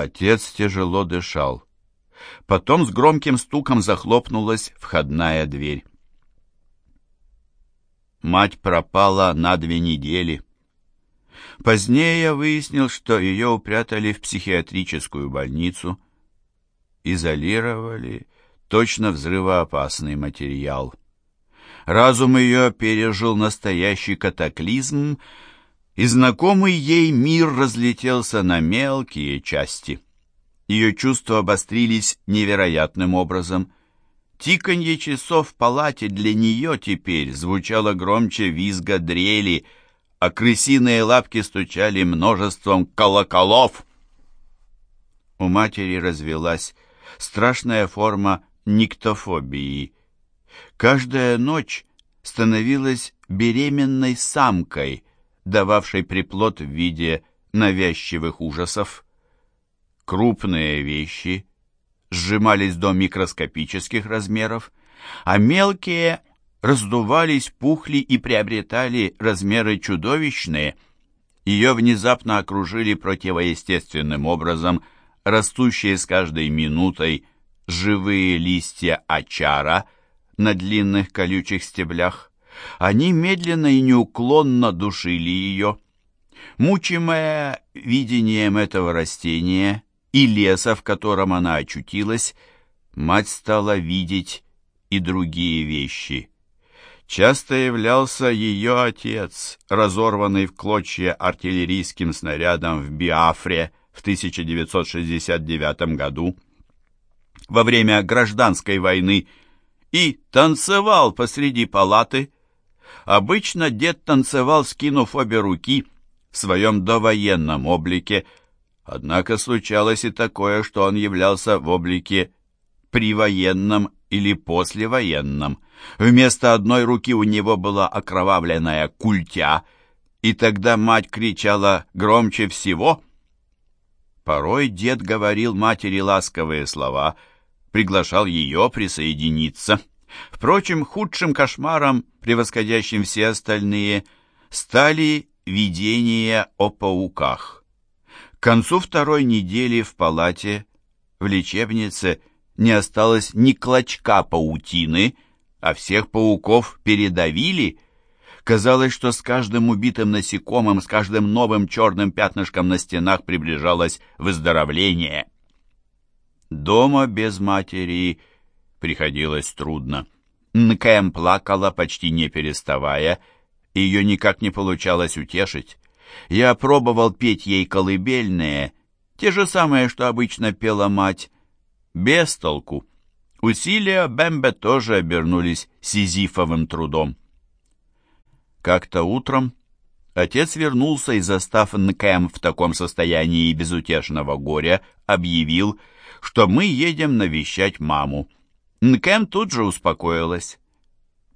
Отец тяжело дышал. Потом с громким стуком захлопнулась входная дверь. Мать пропала на две недели. Позднее я выяснил, что ее упрятали в психиатрическую больницу, изолировали точно взрывоопасный материал. Разум ее пережил настоящий катаклизм, и знакомый ей мир разлетелся на мелкие части. Ее чувства обострились невероятным образом. Тиканье часов в палате для нее теперь звучало громче визга дрели, а крысиные лапки стучали множеством колоколов. У матери развелась страшная форма никтофобии. Каждая ночь становилась беременной самкой, дававшей приплод в виде навязчивых ужасов. Крупные вещи сжимались до микроскопических размеров, а мелкие раздувались, пухли и приобретали размеры чудовищные. Ее внезапно окружили противоестественным образом растущие с каждой минутой живые листья очара на длинных колючих стеблях. Они медленно и неуклонно душили ее. Мучимая видением этого растения и леса, в котором она очутилась, мать стала видеть и другие вещи. Часто являлся ее отец, разорванный в клочья артиллерийским снарядом в Биафре в 1969 году, во время гражданской войны, и танцевал посреди палаты. Обычно дед танцевал, скинув обе руки, в своем довоенном облике, однако случалось и такое, что он являлся в облике привоенном или послевоенном. Вместо одной руки у него была окровавленная культя, и тогда мать кричала громче всего. Порой дед говорил матери ласковые слова, приглашал ее присоединиться. Впрочем, худшим кошмаром, превосходящим все остальные, стали видения о пауках. К концу второй недели в палате, в лечебнице, не осталось ни клочка паутины, а всех пауков передавили. Казалось, что с каждым убитым насекомым, с каждым новым черным пятнышком на стенах приближалось выздоровление. Дома без матери приходилось трудно. Нкэм плакала, почти не переставая, ее никак не получалось утешить. Я пробовал петь ей колыбельные, те же самые, что обычно пела мать, без толку. Усилия Бэмбе тоже обернулись сизифовым трудом. Как-то утром отец вернулся и, застав Нкэм в таком состоянии безутешного горя, объявил, что мы едем навещать маму. Нкэм тут же успокоилась.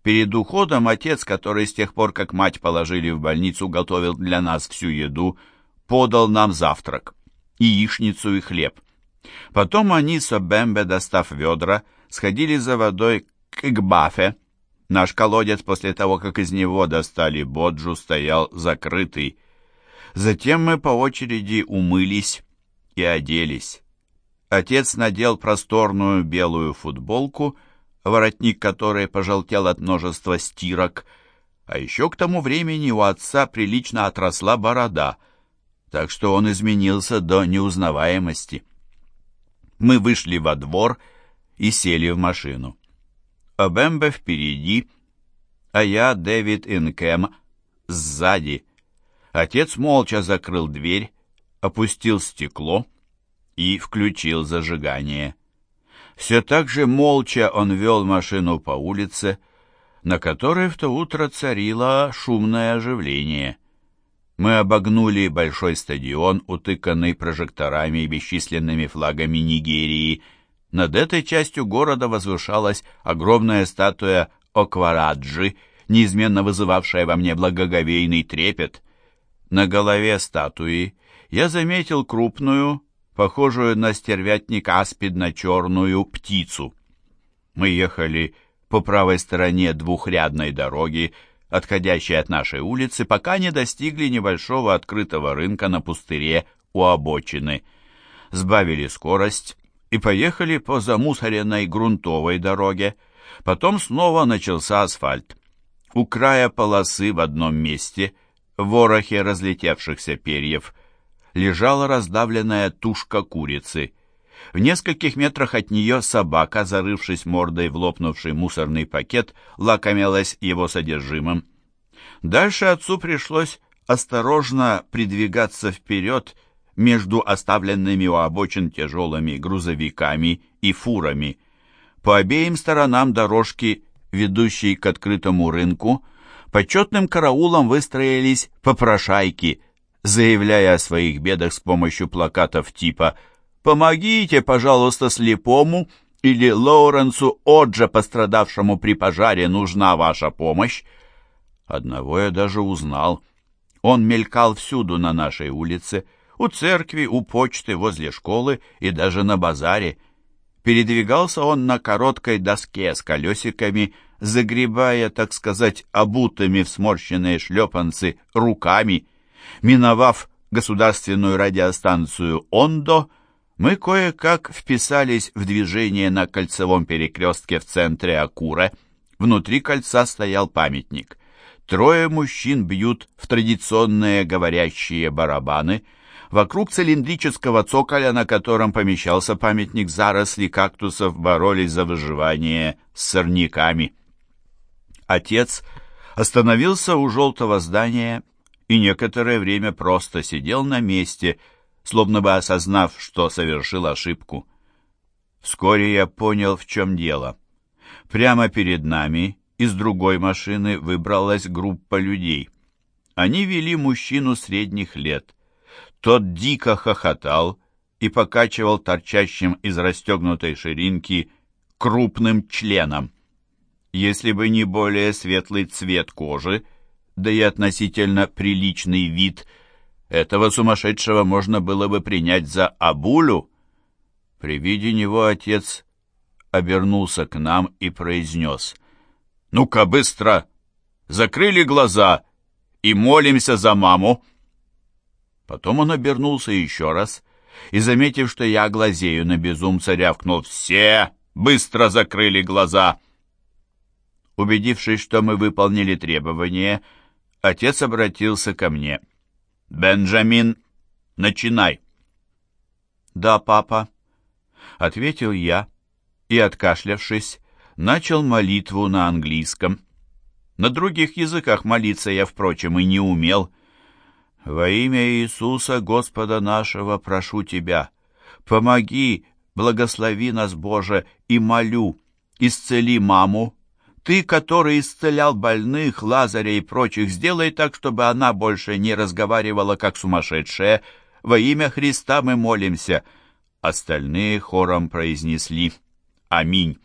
Перед уходом отец, который с тех пор, как мать положили в больницу, готовил для нас всю еду, подал нам завтрак, яичницу и хлеб. Потом они с Обембе, достав ведра, сходили за водой к Игбафе. Наш колодец после того, как из него достали боджу, стоял закрытый. Затем мы по очереди умылись и оделись. Отец надел просторную белую футболку, воротник которой пожелтел от множества стирок, а еще к тому времени у отца прилично отросла борода, так что он изменился до неузнаваемости. Мы вышли во двор и сели в машину. Обембе впереди, а я, Дэвид Инкэм, сзади. Отец молча закрыл дверь, опустил стекло и включил зажигание. Все так же молча он вел машину по улице, на которой в то утро царило шумное оживление. Мы обогнули большой стадион, утыканный прожекторами и бесчисленными флагами Нигерии. Над этой частью города возвышалась огромная статуя Оквараджи, неизменно вызывавшая во мне благоговейный трепет. На голове статуи я заметил крупную, похожую на стервятник аспидно-черную птицу. Мы ехали по правой стороне двухрядной дороги, отходящей от нашей улицы, пока не достигли небольшого открытого рынка на пустыре у обочины. сбавили скорость и поехали по замусоренной грунтовой дороге. Потом снова начался асфальт. У края полосы в одном месте, в ворохе разлетевшихся перьев, лежала раздавленная тушка курицы. В нескольких метрах от нее собака, зарывшись мордой в лопнувший мусорный пакет, лакомилась его содержимым. Дальше отцу пришлось осторожно придвигаться вперед между оставленными у обочин тяжелыми грузовиками и фурами. По обеим сторонам дорожки, ведущей к открытому рынку, почетным караулом выстроились попрошайки, заявляя о своих бедах с помощью плакатов типа «Помогите, пожалуйста, слепому» или «Лоуренсу Оджа, пострадавшему при пожаре, нужна ваша помощь». Одного я даже узнал. Он мелькал всюду на нашей улице, у церкви, у почты, возле школы и даже на базаре. Передвигался он на короткой доске с колесиками, загребая, так сказать, обутыми в сморщенные шлепанцы руками. Миновав государственную радиостанцию «Ондо», мы кое-как вписались в движение на кольцевом перекрестке в центре Акура. Внутри кольца стоял памятник. Трое мужчин бьют в традиционные говорящие барабаны — Вокруг цилиндрического цоколя, на котором помещался памятник заросли кактусов, боролись за выживание с сорняками. Отец остановился у желтого здания и некоторое время просто сидел на месте, словно бы осознав, что совершил ошибку. Вскоре я понял, в чем дело. Прямо перед нами из другой машины выбралась группа людей. Они вели мужчину средних лет. Тот дико хохотал и покачивал торчащим из расстегнутой ширинки крупным членом. Если бы не более светлый цвет кожи, да и относительно приличный вид, этого сумасшедшего можно было бы принять за Абулю. При виде него отец обернулся к нам и произнес, «Ну-ка, быстро! Закрыли глаза и молимся за маму!» Потом он обернулся еще раз и, заметив, что я глазею на безумца, рявкнул «Все! Быстро закрыли глаза!» Убедившись, что мы выполнили требование, отец обратился ко мне. «Бенджамин, начинай!» «Да, папа», — ответил я и, откашлявшись, начал молитву на английском. На других языках молиться я, впрочем, и не умел — во имя Иисуса, Господа нашего, прошу Тебя, помоги, благослови нас, Боже, и молю, исцели маму. Ты, который исцелял больных, Лазаря и прочих, сделай так, чтобы она больше не разговаривала, как сумасшедшая. Во имя Христа мы молимся. Остальные хором произнесли «Аминь».